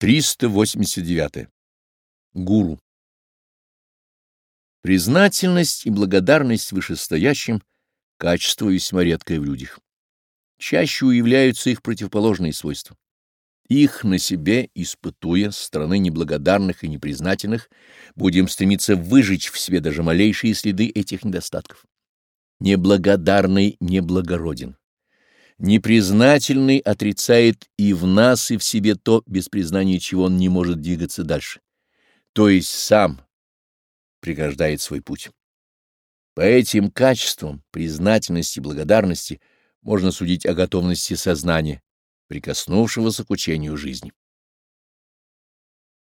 389. Гуру. Признательность и благодарность вышестоящим — качество весьма редкое в людях. Чаще уявляются их противоположные свойства. Их на себе, испытуя, страны неблагодарных и непризнательных, будем стремиться выжечь в себе даже малейшие следы этих недостатков. Неблагодарный неблагороден. Непризнательный отрицает и в нас, и в себе то, без признания чего он не может двигаться дальше. То есть сам преграждает свой путь. По этим качествам признательности и благодарности можно судить о готовности сознания, прикоснувшегося к учению жизни.